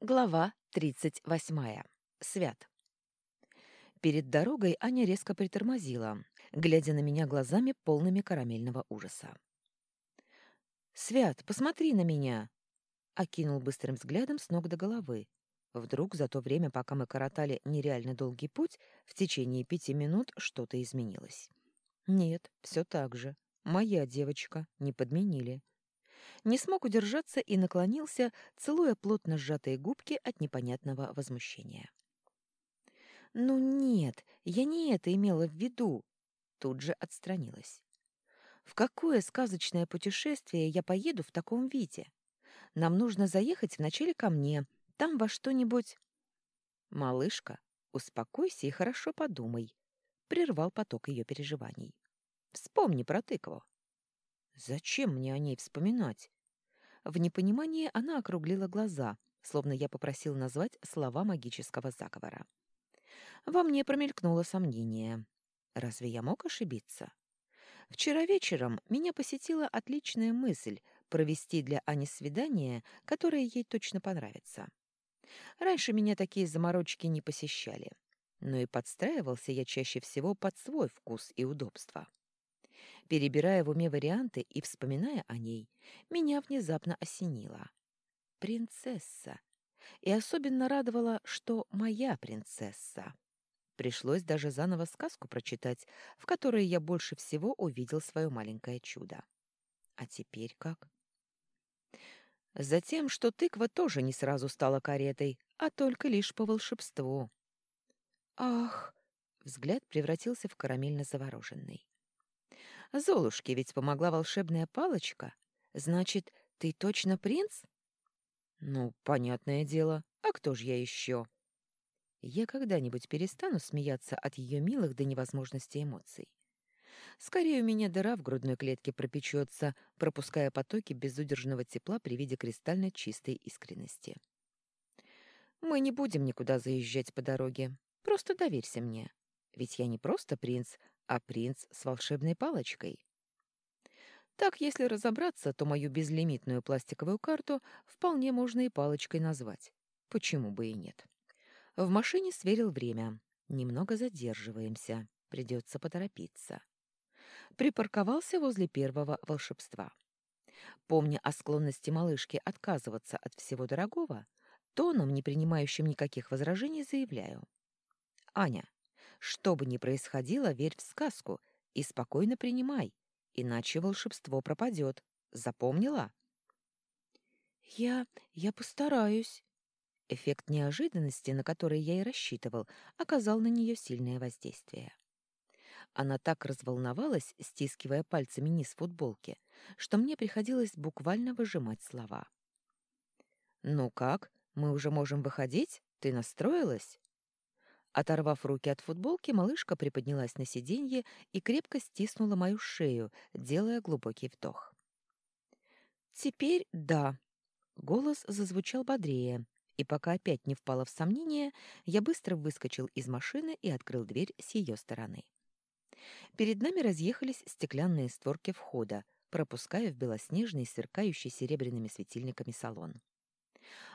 Глава 38. Свят. Перед дорогой Аня резко притормозила, глядя на меня глазами полными карамельного ужаса. «Свят, посмотри на меня!» — окинул быстрым взглядом с ног до головы. Вдруг за то время, пока мы коротали нереально долгий путь, в течение пяти минут что-то изменилось. Нет, все так же. Моя девочка, не подменили не смог удержаться и наклонился, целуя плотно сжатые губки от непонятного возмущения. «Ну нет, я не это имела в виду!» Тут же отстранилась. «В какое сказочное путешествие я поеду в таком виде? Нам нужно заехать вначале ко мне, там во что-нибудь...» «Малышка, успокойся и хорошо подумай», — прервал поток ее переживаний. «Вспомни про тыкву». «Зачем мне о ней вспоминать?» В непонимании она округлила глаза, словно я попросил назвать слова магического заговора. Во мне промелькнуло сомнение. Разве я мог ошибиться? Вчера вечером меня посетила отличная мысль провести для Ани свидание, которое ей точно понравится. Раньше меня такие заморочки не посещали, но и подстраивался я чаще всего под свой вкус и удобство. Перебирая в уме варианты и вспоминая о ней, меня внезапно осенило. Принцесса. И особенно радовало, что моя принцесса. Пришлось даже заново сказку прочитать, в которой я больше всего увидел свое маленькое чудо. А теперь как? Затем, что тыква тоже не сразу стала каретой, а только лишь по волшебству. Ах! Взгляд превратился в карамельно завороженный. Золушке ведь помогла волшебная палочка. Значит, ты точно принц? Ну, понятное дело. А кто же я еще? Я когда-нибудь перестану смеяться от ее милых до невозможности эмоций. Скорее у меня дыра в грудной клетке пропечется, пропуская потоки безудержного тепла при виде кристально чистой искренности. Мы не будем никуда заезжать по дороге. Просто доверься мне. Ведь я не просто принц, а принц с волшебной палочкой. Так, если разобраться, то мою безлимитную пластиковую карту вполне можно и палочкой назвать. Почему бы и нет? В машине сверил время. Немного задерживаемся. Придется поторопиться. Припарковался возле первого волшебства. Помня о склонности малышки отказываться от всего дорогого, тоном, не принимающим никаких возражений, заявляю. «Аня, что бы ни происходило, верь в сказку и спокойно принимай, иначе волшебство пропадет. Запомнила? Я... я постараюсь. Эффект неожиданности, на который я и рассчитывал, оказал на нее сильное воздействие. Она так разволновалась, стискивая пальцами низ футболки, что мне приходилось буквально выжимать слова. «Ну как, мы уже можем выходить? Ты настроилась?» Оторвав руки от футболки, малышка приподнялась на сиденье и крепко стиснула мою шею, делая глубокий вдох. «Теперь да». Голос зазвучал бодрее, и пока опять не впала в сомнение, я быстро выскочил из машины и открыл дверь с ее стороны. Перед нами разъехались стеклянные створки входа, пропуская в белоснежный, сверкающий серебряными светильниками салон.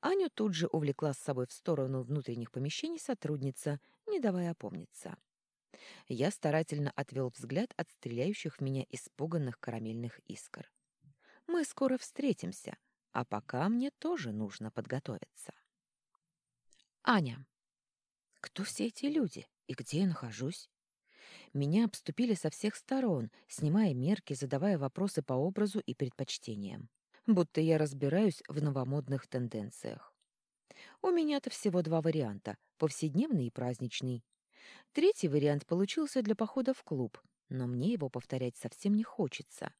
Аню тут же увлекла с собой в сторону внутренних помещений сотрудница, не давая опомниться. Я старательно отвел взгляд от стреляющих в меня испуганных карамельных искр. Мы скоро встретимся, а пока мне тоже нужно подготовиться. Аня. Кто все эти люди и где я нахожусь? Меня обступили со всех сторон, снимая мерки, задавая вопросы по образу и предпочтениям будто я разбираюсь в новомодных тенденциях. У меня-то всего два варианта — повседневный и праздничный. Третий вариант получился для похода в клуб, но мне его повторять совсем не хочется.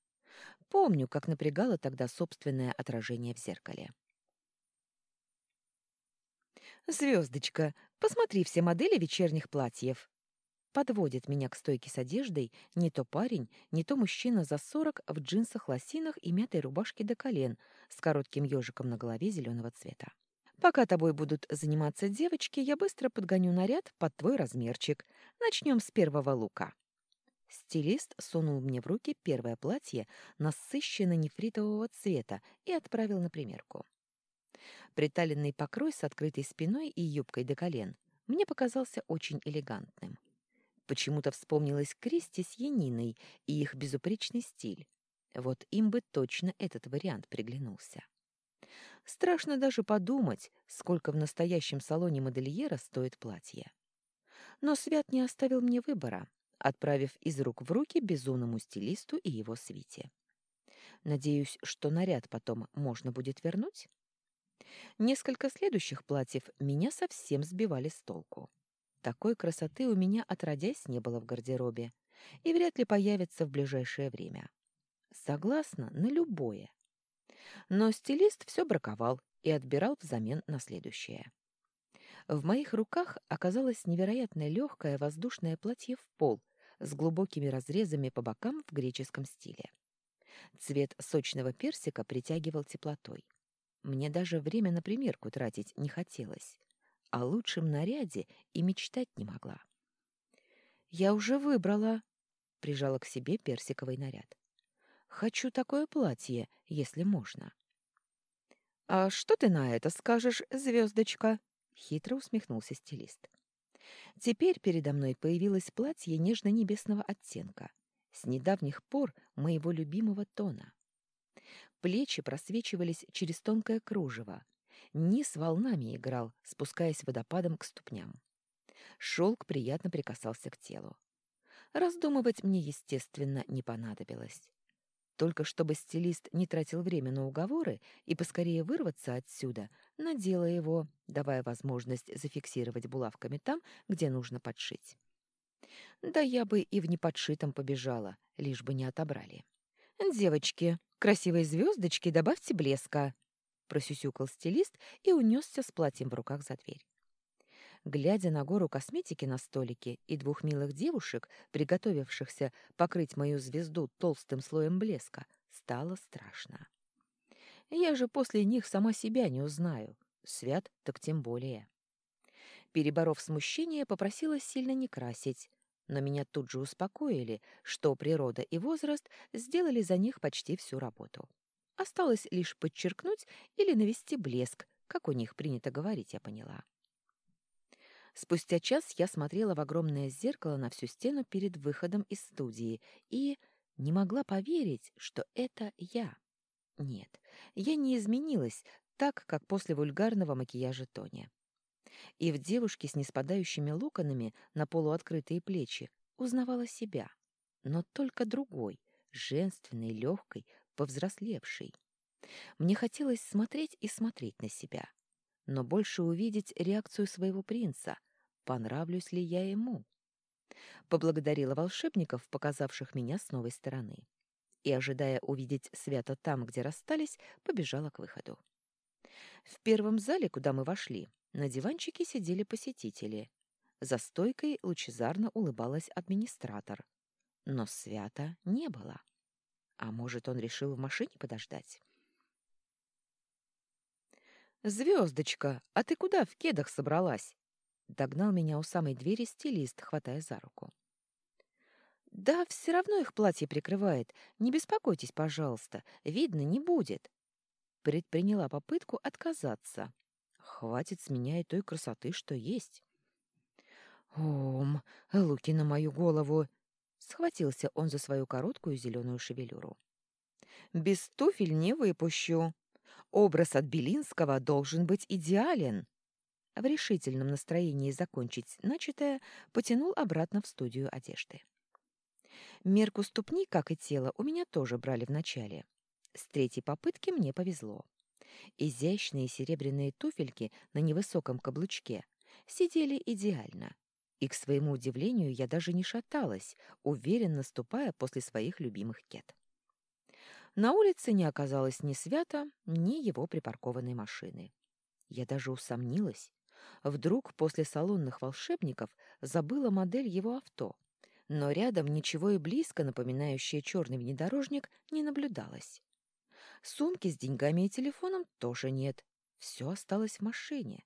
Помню, как напрягало тогда собственное отражение в зеркале. «Звездочка, посмотри все модели вечерних платьев», Подводит меня к стойке с одеждой не то парень, не то мужчина за сорок в джинсах-лосинах и мятой рубашке до колен с коротким ежиком на голове зеленого цвета. Пока тобой будут заниматься девочки, я быстро подгоню наряд под твой размерчик. Начнем с первого лука. Стилист сунул мне в руки первое платье насыщенно нефритового цвета и отправил на примерку. Приталенный покрой с открытой спиной и юбкой до колен мне показался очень элегантным. Почему-то вспомнилась Кристи с Яниной и их безупречный стиль. Вот им бы точно этот вариант приглянулся. Страшно даже подумать, сколько в настоящем салоне модельера стоит платье. Но Свят не оставил мне выбора, отправив из рук в руки безумному стилисту и его свите. Надеюсь, что наряд потом можно будет вернуть? Несколько следующих платьев меня совсем сбивали с толку. Такой красоты у меня отродясь не было в гардеробе и вряд ли появится в ближайшее время. Согласна на любое. Но стилист все браковал и отбирал взамен на следующее. В моих руках оказалось невероятно легкое воздушное платье в пол с глубокими разрезами по бокам в греческом стиле. Цвет сочного персика притягивал теплотой. Мне даже время на примерку тратить не хотелось. О лучшем наряде и мечтать не могла. «Я уже выбрала», — прижала к себе персиковый наряд. «Хочу такое платье, если можно». «А что ты на это скажешь, звездочка?» — хитро усмехнулся стилист. Теперь передо мной появилось платье нежно-небесного оттенка, с недавних пор моего любимого тона. Плечи просвечивались через тонкое кружево, низ волнами играл, спускаясь водопадом к ступням. Шелк приятно прикасался к телу. Раздумывать мне, естественно, не понадобилось. Только чтобы стилист не тратил время на уговоры и поскорее вырваться отсюда, надела его, давая возможность зафиксировать булавками там, где нужно подшить. Да я бы и в неподшитом побежала, лишь бы не отобрали. «Девочки, красивой звездочки добавьте блеска!» Просюсюкал стилист и унесся с платьем в руках за дверь. Глядя на гору косметики на столике и двух милых девушек, приготовившихся покрыть мою звезду толстым слоем блеска, стало страшно. Я же после них сама себя не узнаю. Свят так тем более. Переборов смущение, попросила сильно не красить, но меня тут же успокоили, что природа и возраст сделали за них почти всю работу. Осталось лишь подчеркнуть или навести блеск, как у них принято говорить, я поняла. Спустя час я смотрела в огромное зеркало на всю стену перед выходом из студии и не могла поверить, что это я. Нет, я не изменилась так, как после вульгарного макияжа Тони. И в девушке с неспадающими локонами на полуоткрытые плечи узнавала себя, но только другой, женственной, легкой, повзрослевшей. Мне хотелось смотреть и смотреть на себя, но больше увидеть реакцию своего принца, понравлюсь ли я ему. Поблагодарила волшебников, показавших меня с новой стороны. И, ожидая увидеть Свято там, где расстались, побежала к выходу. В первом зале, куда мы вошли, на диванчике сидели посетители. За стойкой лучезарно улыбалась администратор. Но Свята не было. А может, он решил в машине подождать? «Звездочка, а ты куда в кедах собралась?» Догнал меня у самой двери стилист, хватая за руку. «Да все равно их платье прикрывает. Не беспокойтесь, пожалуйста. Видно не будет». Предприняла попытку отказаться. Хватит с меня и той красоты, что есть. «Ом, луки на мою голову!» Схватился он за свою короткую зеленую шевелюру. «Без туфель не выпущу. Образ от Белинского должен быть идеален». В решительном настроении закончить начатое потянул обратно в студию одежды. Мерку ступни, как и тело, у меня тоже брали вначале. С третьей попытки мне повезло. Изящные серебряные туфельки на невысоком каблучке сидели идеально, и, к своему удивлению, я даже не шаталась, уверенно ступая после своих любимых кет. На улице не оказалось ни Свята, ни его припаркованной машины. Я даже усомнилась. Вдруг после салонных волшебников забыла модель его авто, но рядом ничего и близко напоминающее черный внедорожник не наблюдалось. Сумки с деньгами и телефоном тоже нет. Все осталось в машине.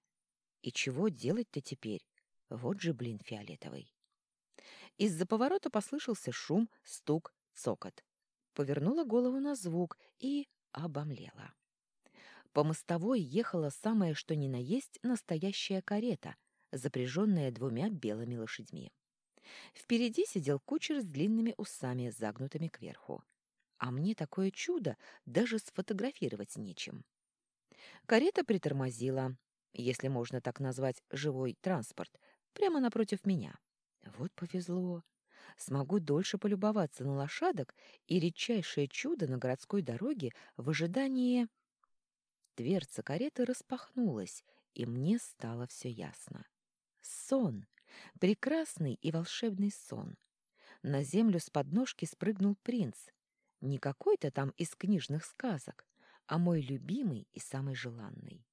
И чего делать-то теперь? Вот же, блин, фиолетовый. Из-за поворота послышался шум, стук, цокот. Повернула голову на звук и обомлела. По мостовой ехала самая что ни на есть настоящая карета, запряженная двумя белыми лошадьми. Впереди сидел кучер с длинными усами, загнутыми кверху. А мне такое чудо даже сфотографировать нечем. Карета притормозила, если можно так назвать живой транспорт, прямо напротив меня. Вот повезло. Смогу дольше полюбоваться на лошадок и редчайшее чудо на городской дороге в ожидании... Дверца кареты распахнулась, и мне стало все ясно. Сон! Прекрасный и волшебный сон. На землю с подножки спрыгнул принц. Не какой-то там из книжных сказок, а мой любимый и самый желанный.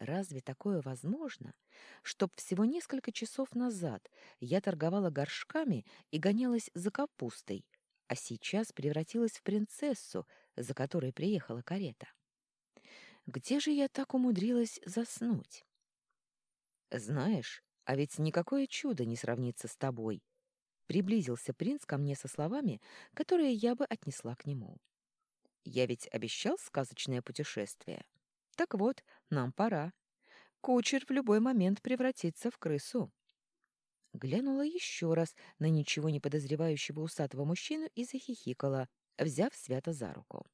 Разве такое возможно, чтоб всего несколько часов назад я торговала горшками и гонялась за капустой, а сейчас превратилась в принцессу, за которой приехала карета? Где же я так умудрилась заснуть? Знаешь, а ведь никакое чудо не сравнится с тобой. Приблизился принц ко мне со словами, которые я бы отнесла к нему. Я ведь обещал сказочное путешествие. Так вот, нам пора. Кучер в любой момент превратится в крысу. Глянула еще раз на ничего не подозревающего усатого мужчину и захихикала, взяв свято за руку.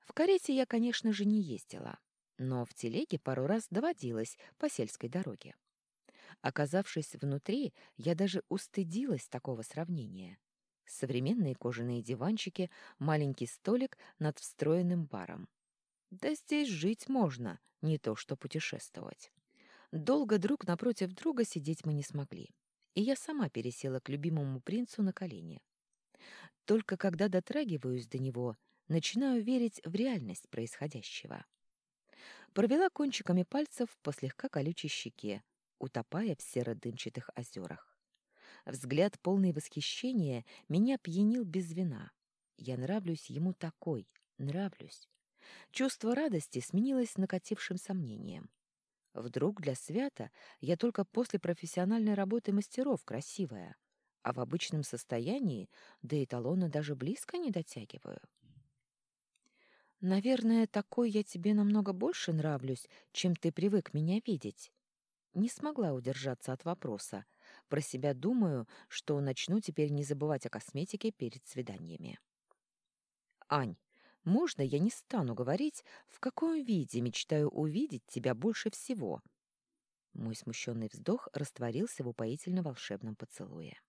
В карете я, конечно же, не ездила, но в телеге пару раз доводилась по сельской дороге. Оказавшись внутри, я даже устыдилась такого сравнения. Современные кожаные диванчики, маленький столик над встроенным баром. Да здесь жить можно, не то что путешествовать. Долго друг напротив друга сидеть мы не смогли, и я сама пересела к любимому принцу на колени. Только когда дотрагиваюсь до него, начинаю верить в реальность происходящего. Провела кончиками пальцев по слегка колючей щеке, утопая в серо-дымчатых озерах. Взгляд, полный восхищения, меня пьянил без вина. Я нравлюсь ему такой, нравлюсь. Чувство радости сменилось накатившим сомнением. Вдруг для свята я только после профессиональной работы мастеров красивая, а в обычном состоянии до эталона даже близко не дотягиваю. Наверное, такой я тебе намного больше нравлюсь, чем ты привык меня видеть. Не смогла удержаться от вопроса. Про себя думаю, что начну теперь не забывать о косметике перед свиданиями. Ань, можно я не стану говорить, в каком виде мечтаю увидеть тебя больше всего? Мой смущенный вздох растворился в упоительно волшебном поцелуе.